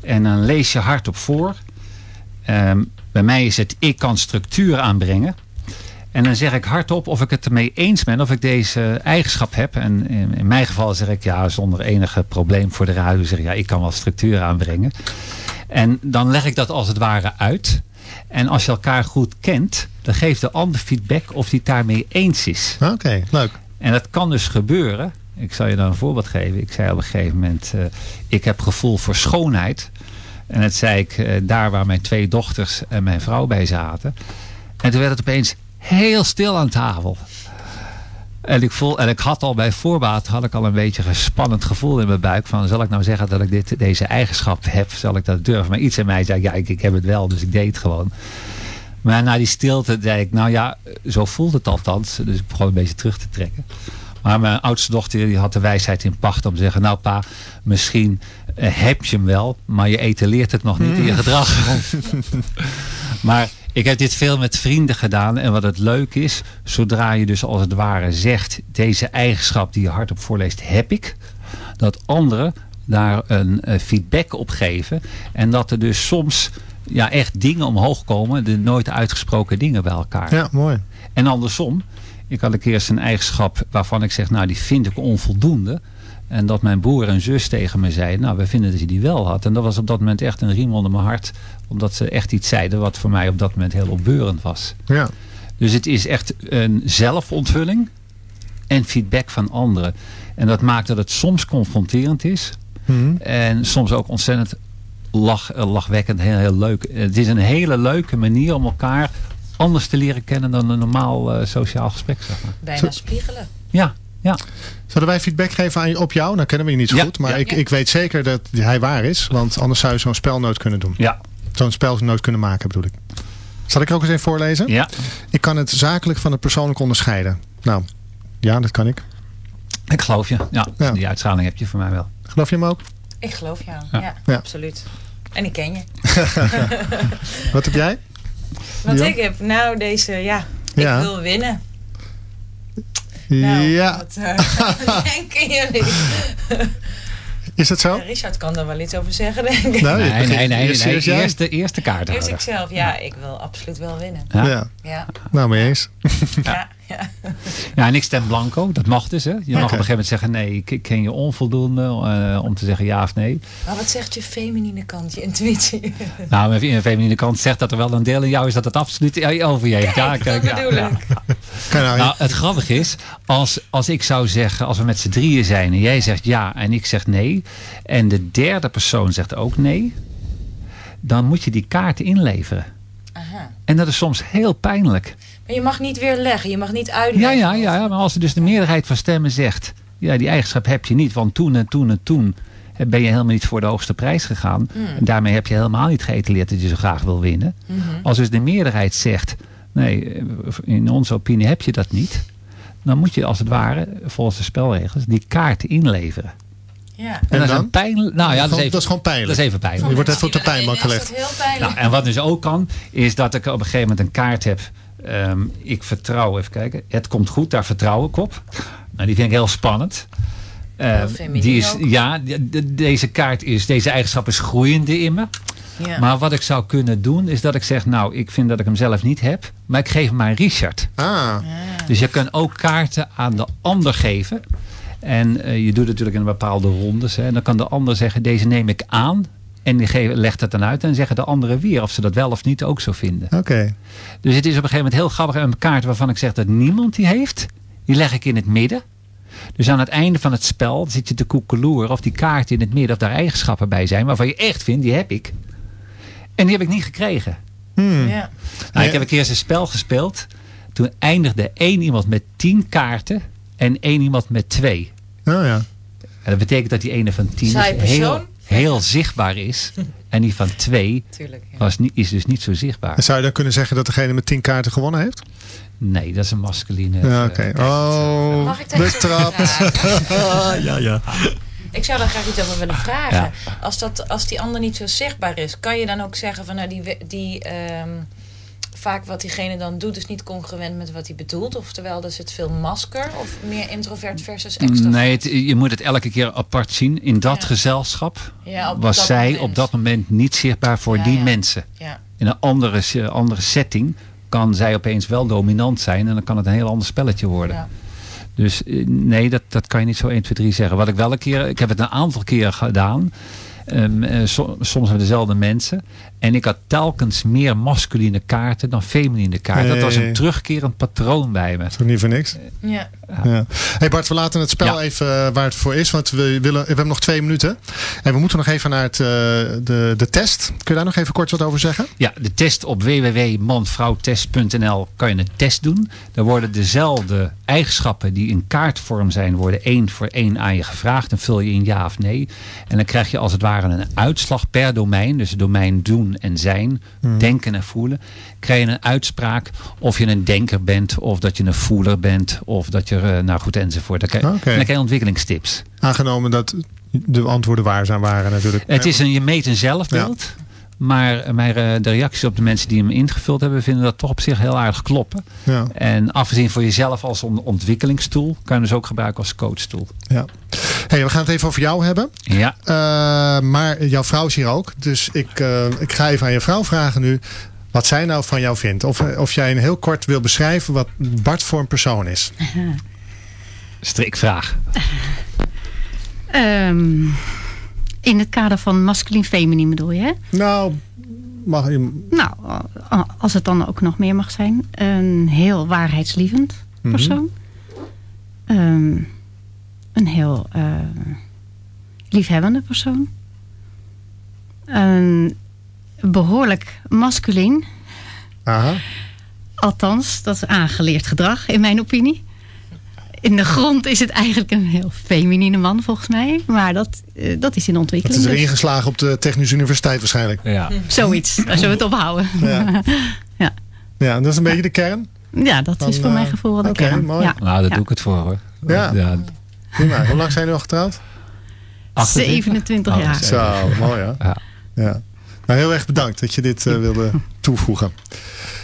En dan lees je hardop voor. Ehm, bij mij is het ik kan structuur aanbrengen. En dan zeg ik hardop of ik het ermee eens ben. Of ik deze eigenschap heb. En in, in mijn geval zeg ik ja zonder enige probleem voor de radio. Zeg ik ja ik kan wel structuur aanbrengen. En dan leg ik dat als het ware uit. En als je elkaar goed kent, dan geeft de ander feedback of hij het daarmee eens is. Oké, leuk. En dat kan dus gebeuren. Ik zal je dan een voorbeeld geven. Ik zei op een gegeven moment, eh, ik heb gevoel voor schoonheid. En dat zei ik eh, daar waar mijn twee dochters en mijn vrouw bij zaten. En toen werd het opeens heel stil aan tafel. En ik, voel, en ik had al bij voorbaat had ik al een beetje een spannend gevoel in mijn buik. Van zal ik nou zeggen dat ik dit, deze eigenschap heb? Zal ik dat durven? Maar iets in mij zei ja ik, ik heb het wel. Dus ik deed het gewoon. Maar na die stilte zei ik nou ja zo voelt het althans. Dus ik begon een beetje terug te trekken. Maar mijn oudste dochter die had de wijsheid in pacht om te zeggen... nou pa, misschien eh, heb je hem wel... maar je etaleert het nog niet in je gedrag. [laughs] maar ik heb dit veel met vrienden gedaan. En wat het leuk is... zodra je dus als het ware zegt... deze eigenschap die je hardop voorleest heb ik... dat anderen daar een eh, feedback op geven. En dat er dus soms ja, echt dingen omhoog komen. De nooit uitgesproken dingen bij elkaar. Ja, mooi. En andersom, ik had een keer eens een eigenschap waarvan ik zeg, nou die vind ik onvoldoende. En dat mijn broer en zus tegen me zeiden, nou we vinden dat je die wel had. En dat was op dat moment echt een riem onder mijn hart. Omdat ze echt iets zeiden wat voor mij op dat moment heel opbeurend was. Ja. Dus het is echt een zelfonthulling en feedback van anderen. En dat maakt dat het soms confronterend is. Mhm. En soms ook ontzettend lach, eh, lachwekkend, heel, heel leuk. Het is een hele leuke manier om elkaar anders te leren kennen dan een normaal eh, sociaal gesprek. Zeg maar. Bijna spiegelen. Ja, ja. Zouden wij feedback geven aan je, op jou? Nou kennen we je niet zo Ja, goed, maar ja. ik, ik weet zeker dat hij waar is. Want anders zou je zo'n spel nooit kunnen doen. ja. Zo'n spel nooit kunnen maken bedoel ik. Zal ik er ook eens een voorlezen? ja. Ik kan het zakelijk van het persoonlijk onderscheiden. Nou, ja, dat kan ik. Ik geloof je. Ja, Ja. die uitstraling heb je voor mij wel. Geloof je hem ook? Ik geloof jou. Ja. Ja, Ja. absoluut. En ik ken je. [laughs] Wat heb jij? Wat Dion? ik heb, nou deze, ja. Ik wil winnen. Nou, ja, Wat eh, [laughs] denken jullie? [laughs] is dat zo? Ja, Richard kan daar wel iets over zeggen, denk ik. Nou, Nee, begint- nee, nee. eerst- nee. eerst de eerste kaart Eerst ik zelf. Ja, ik wil absoluut wel winnen. Ja. Ja. Ja, nou mee eens. ja, ja. Ja, en ik stem blanco. Dat mag dus. Hè. Je mag op een gegeven moment zeggen, nee, ik ken je onvoldoende. eh, om te zeggen ja of nee. Maar wat zegt je feminine kant, je intuïtie? Nou, mijn feminine kant zegt dat er wel een deel in jou is dat het absoluut over je heeft. Ja, Kijk, dat ja, nou, Nou, het grappige is, als, als ik zou zeggen, als we met z'n drieën zijn en jij zegt ja en ik zeg nee, en de derde persoon zegt ook nee, dan moet je die kaart inleveren. Aha. En dat is soms heel pijnlijk. Maar je mag niet weer leggen, je mag niet uitleggen. Ja, ja, ja, maar als er dus de meerderheid van stemmen zegt, ja, die eigenschap heb je niet, want toen en toen en toen ben je helemaal niet voor de hoogste prijs gegaan. En daarmee heb je helemaal niet geëtaleerd dat je zo graag wil winnen. Als dus de meerderheid zegt, nee, in onze opinie heb je dat niet. Dan moet je als het ware, volgens de spelregels, die kaart inleveren. Ja. En dat is dan? een pijnlijk. Nou ja, dat is, Gewoon- even, dat is gewoon pijnlijk. Dat is even pijnlijk. Je wordt even op de pijnbank Ja, is gelegd. dat heel pijnlijk. Nou, en wat dus ook kan, is dat ik op een gegeven moment een kaart heb. Ehm, ik vertrouw, even kijken. Het komt goed, daar vertrouw ik op. Nou, die vind ik heel spannend. Feminien die is, ook. ja, de- de- deze kaart is, deze eigenschap is groeiende in me. Ja. Maar wat ik zou kunnen doen, is dat ik zeg, nou, ik vind dat ik hem zelf niet heb. Maar ik geef hem aan Richard. Ah, Dus je kan ook kaarten aan de ander geven. En eh, je doet het natuurlijk in een bepaalde rondes. Hè. En dan kan de ander zeggen, deze neem ik aan. En die legt het dan uit. En zeggen de anderen weer of ze dat wel of niet ook zo vinden. oké. Dus het is op een gegeven moment heel grappig. Een kaart waarvan ik zeg dat niemand die heeft. Die leg ik in het midden. Dus aan het einde van het spel zit je te koekeloeren of die kaart in het midden of daar eigenschappen bij zijn. Waarvan je echt vindt, die heb ik. En die heb ik niet gekregen. Hmm. Ja. Nou, ik heb een keer eens een spel gespeeld. Toen eindigde één iemand met tien kaarten en één iemand met twee. Oh ja. En dat betekent dat die ene van tien Saai dus heel, persoon. Heel zichtbaar is. En die van twee [laughs] Tuurlijk. Ja. was niet, is dus niet zo zichtbaar. En zou je dan kunnen zeggen dat degene met 10 kaarten gewonnen heeft? Nee, dat is een masculine. Ja, eh, oké. Oh, Mag ik daar [laughs] ja, ja. Ik zou daar graag iets over willen vragen. Ja. Als, dat, als die ander niet zo zichtbaar is, kan je dan ook zeggen van nou die, we- die ehm, vaak wat diegene dan doet is niet congruent met wat hij bedoelt? Oftewel, er zit veel masker of meer introvert versus extrovert? Nee, het- je moet het elke keer apart zien. In dat Ja. gezelschap Ja, was dat zij moment. op dat moment niet zichtbaar voor Ja, die mensen. Ja, In een andere, se- andere setting kan zij opeens wel dominant zijn. En dan kan het een heel ander spelletje worden. ja. Dus eh, nee, dat, dat kan je niet zo 1, 2, 3 zeggen. Wat ik wel een keer, ik heb het een aantal keren gedaan. Ehm, eh, so- soms met dezelfde mensen. En ik had telkens meer masculine kaarten dan feminine kaarten. Dat was een terugkerend patroon bij me. Dat is ook niet voor niks. ja. Ja. Hey Bart, we laten het spel Ja. even eh, waar het voor is. Want we, willen, we hebben nog twee minuten. En we moeten nog even naar het, eh, de, de test. Kun je daar nog even kort wat over zeggen? Ja, de test op www.manvrouwtest.nl kan je een test doen. Daar worden dezelfde eigenschappen die in kaartvorm zijn, worden één voor één aan je gevraagd. Dan vul je in ja of nee. En dan krijg je als het ware een uitslag per domein. Dus het domein doen en zijn, denken en voelen. Krijg je een uitspraak of je een denker bent, of dat je een voeler bent, of dat je, eh, nou goed, enzovoort. Dan krijg, en dan krijg je ontwikkelingstips. Aangenomen dat de antwoorden waar zijn waren natuurlijk. Het is een, je meet een zelfbeeld. Maar, maar eh, de reacties op de mensen die hem ingevuld hebben, vinden dat toch op zich heel aardig kloppen. Ja, En afgezien voor jezelf als on- ontwikkelingstool, kan je dus ook gebruiken als coachtool. ja. Hey, we gaan het even over jou hebben. Ja, Eh, maar jouw vrouw is hier ook. Dus ik, ik ga even aan je vrouw vragen nu. Wat zij nou van jou vindt. Of, of jij een heel kort wil beschrijven wat Bart voor een persoon is. [laughs] strikvraag. [laughs] Ehm, in het kader van masculin-feminin bedoel je, hè? Nou, mag je... Nou, eh, als het dan ook nog meer mag zijn. Een heel waarheidslievend Mhm. persoon. Ehm, een heel eh, liefhebbende persoon. Een behoorlijk masculin. Aha. Althans, dat is aangeleerd gedrag in mijn opinie. In de grond is het eigenlijk een heel feminine man volgens mij. Maar dat, eh, dat is in Dat ontwikkeling. is er dus ingeslagen op de Technische Universiteit waarschijnlijk. Ja. Zoiets, daar zullen we het ophouden. [laughs] Ja. Ja. Ja, en dat is een beetje de kern. Ja, dat Dan, is voor eh, mijn gevoel wat ik oké, ken. mooi. Ja. Nou, daar Ja. doe ik het voor hoor. Ja. Prima. Hoe lang zijn jullie al getrouwd? 28? 27 Oh, jaar. Zo, mooi hè? Ja. Nou, heel erg bedankt dat je dit eh, wilde toevoegen.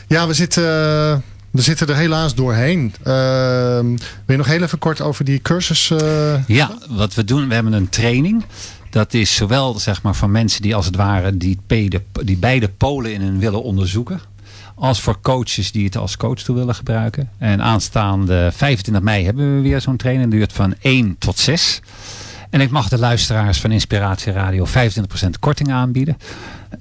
Ja, we zitten, eh, we zitten er helaas doorheen. Ehm, wil je nog heel even kort over die cursus? eh, Ja, wat we doen, we hebben een training. Dat is zowel zeg maar, voor mensen die als het ware die, beide, die beide polen in hun willen onderzoeken. Als voor coaches die het als coachtool willen gebruiken. En aanstaande 25 mei hebben we weer zo'n training. Dat duurt van 1 tot 6. En ik mag de luisteraars van Inspiratie Radio 25% korting aanbieden.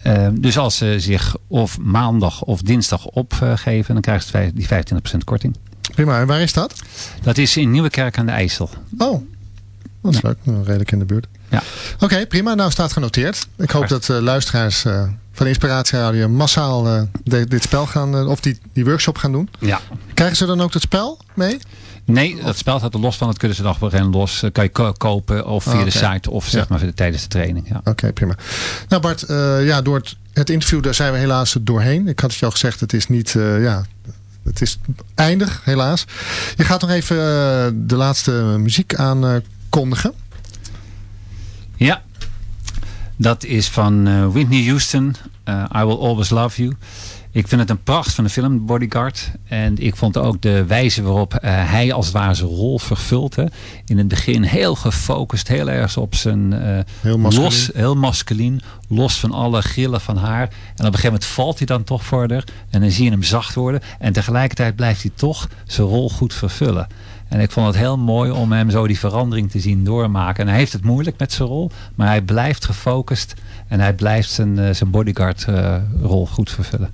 Ehm, dus als ze zich of maandag of dinsdag opgeven, dan krijgen ze die 25% korting. prima, en waar is dat? Dat is in Nieuwekerk aan de IJssel. Oh, dat is leuk. Redelijk in de buurt. Ja. Oké, prima. Nou staat genoteerd. Ik hoop dat eh, luisteraars eh, van Inspiratie Radio massaal eh, de- dit spel gaan, of die, die workshop gaan doen. Ja. Krijgen ze dan ook het spel mee? Nee, dat spel staat er los van. Dat kunnen ze nog wel en los. eh, Kan je ko- kopen of via de site of zeg Ja. maar tijdens de training. Ja. Oké, prima. Nou Bart, eh, ja, door het, het interview daar zijn we helaas doorheen. Ik had het je al gezegd, het is niet, eh, ja, het is eindig helaas. Je gaat nog even de laatste muziek aankondigen. ja. Dat is van Whitney Houston, I Will Always Love You. Ik vind het een pracht van de film, Bodyguard. En ik vond ook de wijze waarop eh, hij als het ware zijn rol vervult. Hè. In het begin heel gefocust, heel erg op zijn... eh, Heel masculien. los, heel masculien, los van alle grillen van haar. En op een gegeven moment valt hij dan toch haar. En dan zie je hem zacht worden. En tegelijkertijd blijft hij toch zijn rol goed vervullen. En ik vond het heel mooi om hem zo die verandering te zien doormaken. En hij heeft het moeilijk met zijn rol. Maar hij blijft gefocust. En hij blijft zijn, eh, zijn bodyguard rol goed vervullen.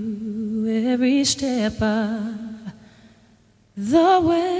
step of the way.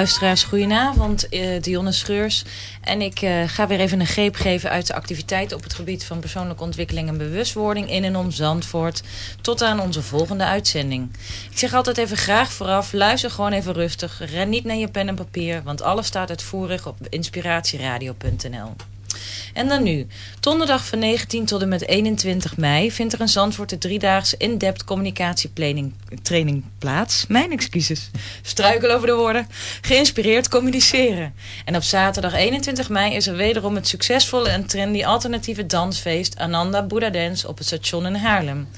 Luisteraars, goedenavond. eh Dionne Scheurs. En ik eh, ga weer even een greep geven uit de activiteiten op het gebied van persoonlijke ontwikkeling en bewustwording in en om Zandvoort. Tot aan onze volgende uitzending. Ik zeg altijd even graag vooraf, luister gewoon even rustig. Ren niet naar je pen en papier, want alles staat uitvoerig op inspiratieradio.nl. En dan nu. Donderdag van 19 tot en met 21 mei vindt er in Zandvoort de driedaagse in-depth communicatietraining training plaats. Mijn excuses. Struikel over de woorden. Geïnspireerd communiceren. En op zaterdag 21 mei is er wederom het succesvolle en trendy alternatieve dansfeest Ananda Buddha Dance op het station in Haarlem.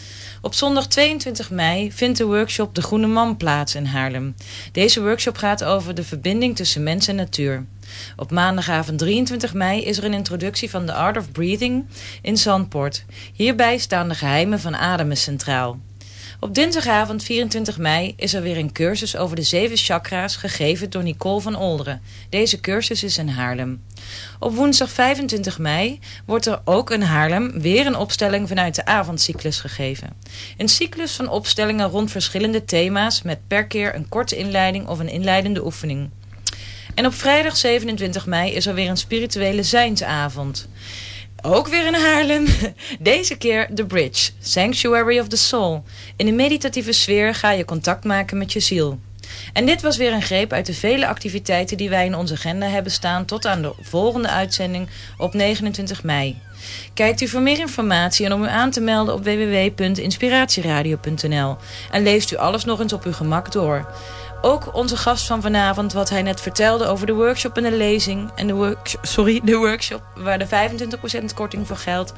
Op zondag 22 mei vindt de workshop De Groene Man plaats in Haarlem. Deze workshop gaat over de verbinding tussen mens en natuur. Op maandagavond 23 mei is er een introductie van The Art of Breathing in Zandpoort. Hierbij staan de geheimen van ademen centraal. Op dinsdagavond 24 mei is er weer een cursus over de zeven chakra's gegeven door Nicole van Olderen. Deze cursus is in Haarlem. Op woensdag 25 mei wordt er ook in Haarlem weer een opstelling vanuit de avondcyclus gegeven. Een cyclus van opstellingen rond verschillende thema's met per keer een korte inleiding of een inleidende oefening. En op vrijdag 27 mei is er weer een spirituele zijnsavond. Ook weer in Haarlem. Deze keer The Bridge, Sanctuary of the Soul. In een meditatieve sfeer ga je contact maken met je ziel. En dit was weer een greep uit de vele activiteiten die wij in onze agenda hebben staan tot aan de volgende uitzending op 29 mei. Kijkt u voor meer informatie en om u aan te melden op www.inspiratieradio.nl en leest u alles nog eens op uw gemak door. Ook onze gast van vanavond, wat hij net vertelde over de workshop en de lezing. En de, work, sorry, de workshop waar de 25% korting voor geldt.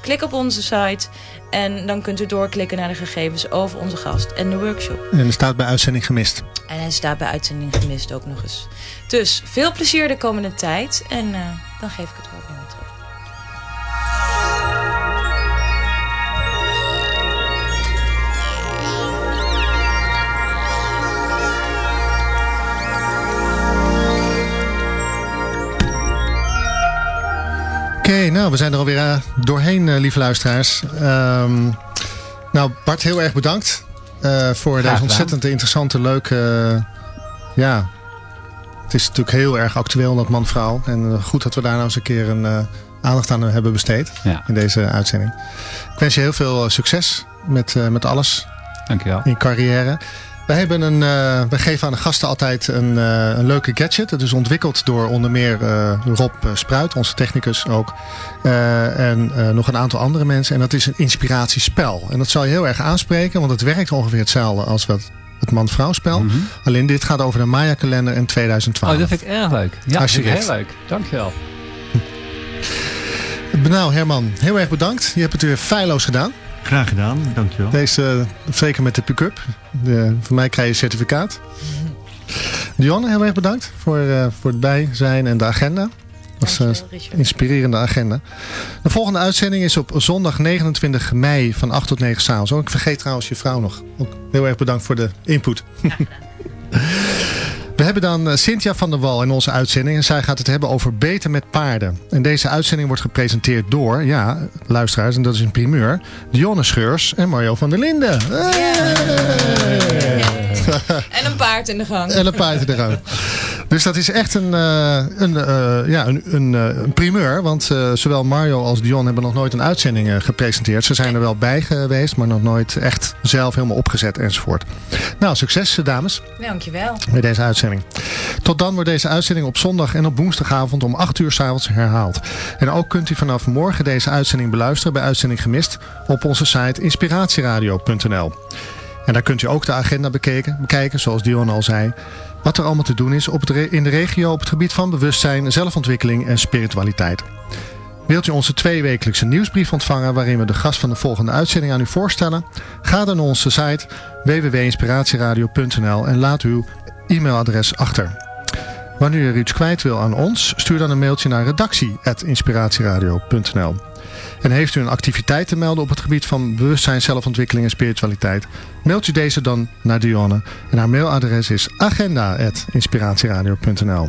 Klik op onze site en dan kunt u doorklikken naar de gegevens over onze gast en de workshop. En er staat bij uitzending gemist. En hij staat bij uitzending gemist ook nog eens. Dus veel plezier de komende tijd en uh, dan geef ik het woord Oké, nou, we zijn er alweer uh, doorheen, uh, lieve luisteraars. Um, nou, Bart, heel erg bedankt uh, voor deze ontzettend interessante, leuke... ja, het is natuurlijk heel erg actueel, dat man-vrouw. En goed dat we daar nou eens een keer een aandacht aan hebben besteed ja. in deze uitzending. Ik wens je heel veel succes met, met alles. Dankjewel. In carrière. We, hebben een, uh, we geven aan de gasten altijd een, uh, een leuke gadget. Dat is ontwikkeld door onder meer uh, Rob Spruit, onze technicus ook. en nog een aantal andere mensen. En dat is een inspiratiespel. En dat zal je heel erg aanspreken, want het werkt ongeveer hetzelfde als wat het man-vrouw spel. Mhm. Mm -hmm. Alleen dit gaat over de Maya kalender in 2012. Oh, dat vind ik erg leuk. Ja, dat vind ik heel leuk. Dankjewel. Nou Herman, heel erg bedankt. Je hebt het weer feilloos gedaan. Graag gedaan, dankjewel. Deze, uh, zeker met de pick-up. Voor mij krijg je een certificaat. Dionne, heel erg bedankt voor, uh, voor het bij zijn en de agenda. Dat was een uh, inspirerende agenda. De volgende uitzending is op zondag 29 mei van 8 tot 9 s'avonds. Oh, ik vergeet trouwens je vrouw nog. Ook heel erg bedankt voor de input. [laughs] We hebben dan Cynthia van der Wal in onze uitzending. En zij gaat het hebben over beter met paarden. En deze uitzending wordt gepresenteerd door, ja, luisteraars, en dat is een primeur, Dionne Scheurs en Mario van der Linden. Hey. [laughs] En een paard in de gang. En een paard in de gang. Dus dat is echt een, uh, een, uh, ja, een, een, uh, een primeur. Want zowel Mario als Dion hebben nog nooit een uitzending gepresenteerd. Ze zijn er wel bij geweest, maar nog nooit echt zelf helemaal opgezet enzovoort. Nou, succes dames. Dankjewel. Bij deze uitzending. Tot dan wordt deze uitzending op zondag en op woensdagavond om 8 uur s'avonds herhaald. En ook kunt u vanaf morgen deze uitzending beluisteren bij Uitzending Gemist op onze site inspiratieradio.nl. En daar kunt u ook de agenda bekijken, bekijken zoals Dion al zei. Wat er allemaal te doen is op het in de regio op het gebied van bewustzijn, zelfontwikkeling en spiritualiteit. Wilt u onze tweewekelijkse nieuwsbrief ontvangen waarin we de gast van de volgende uitzending aan u voorstellen? Ga dan naar onze site www.inspiratieradio.nl en laat uw e-mailadres achter. Wanneer u iets kwijt wil aan ons, stuur dan een mailtje naar redactie.inspiratieradio.nl En heeft u een activiteit te melden op het gebied van bewustzijn, zelfontwikkeling en spiritualiteit, mailt u deze dan naar Dionne. En haar mailadres is agenda.inspiratieradio.nl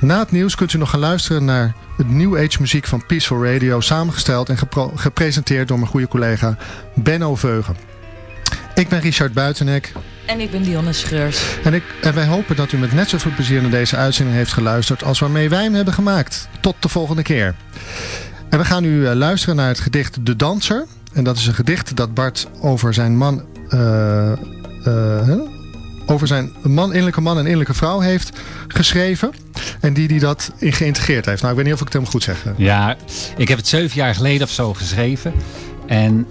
Na het nieuws kunt u nog gaan luisteren naar het New Age muziek van Peaceful Radio, samengesteld en gepresenteerd door mijn goede collega Benno Veugen. Ik ben Richard Buitenek. En ik ben Dionne Schreurs. En, ik, en wij hopen dat u met net zoveel plezier naar deze uitzending heeft geluisterd als waarmee wij hem hebben gemaakt. Tot de volgende keer. En we gaan nu uh, luisteren naar het gedicht De Danser. En dat is een gedicht dat Bart over zijn man... Uh, uh, over zijn man, innerlijke man en innerlijke vrouw heeft geschreven. En die die dat in geïntegreerd heeft. Nou, ik weet niet of ik het helemaal goed zeg. Ja, ik heb het zeven jaar geleden of zo geschreven. En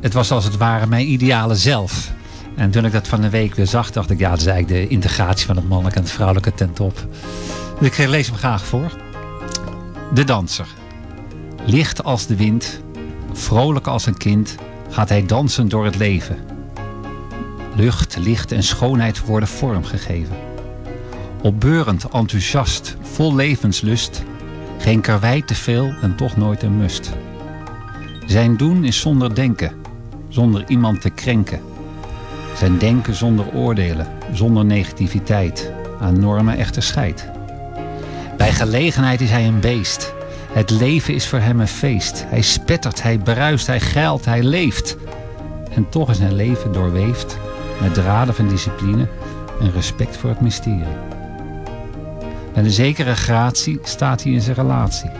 het was als het ware mijn ideale zelf. En toen ik dat van de week weer zag, dacht ik, ja, dat is eigenlijk de integratie van het mannelijke en het vrouwelijke ten top. Dus ik lees hem graag voor. De danser. Licht als de wind, vrolijk als een kind, gaat hij dansen door het leven. Lucht, licht en schoonheid worden vormgegeven. Opbeurend, enthousiast, vol levenslust, geen karwei te veel en toch nooit een must. Zijn doen is zonder denken. zonder iemand te krenken. Zijn denken zonder oordelen, zonder negativiteit, aan normen echter scheidt. Bij gelegenheid is hij een beest. Het leven is voor hem een feest. Hij spettert, hij bruist, hij geilt, hij leeft. En toch is zijn leven doorweefd met draden van discipline en respect voor het mysterie. Met een zekere gratie staat hij in zijn relatie.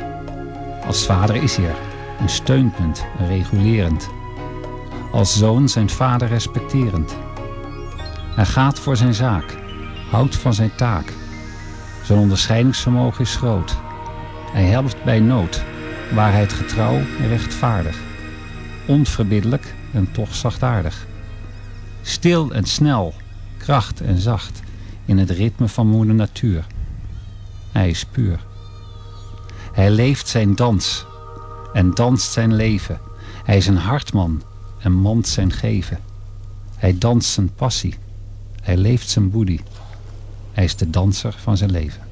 Als vader is hij er, een steunpunt, een regulerend. Als zoon zijn vader respecterend. Hij gaat voor zijn zaak, houdt van zijn taak. Zijn onderscheidingsvermogen is groot. Hij helpt bij nood, waarheid getrouw en rechtvaardig. Onverbiddelijk en toch zachtaardig. Stil en snel, kracht en zacht, in het ritme van moeder natuur. Hij is puur. Hij leeft zijn dans en danst zijn leven. Hij is een hartman en mand zijn geven. Hij danst zijn passie. Hij leeft zijn boedie. Hij is de danser van zijn leven.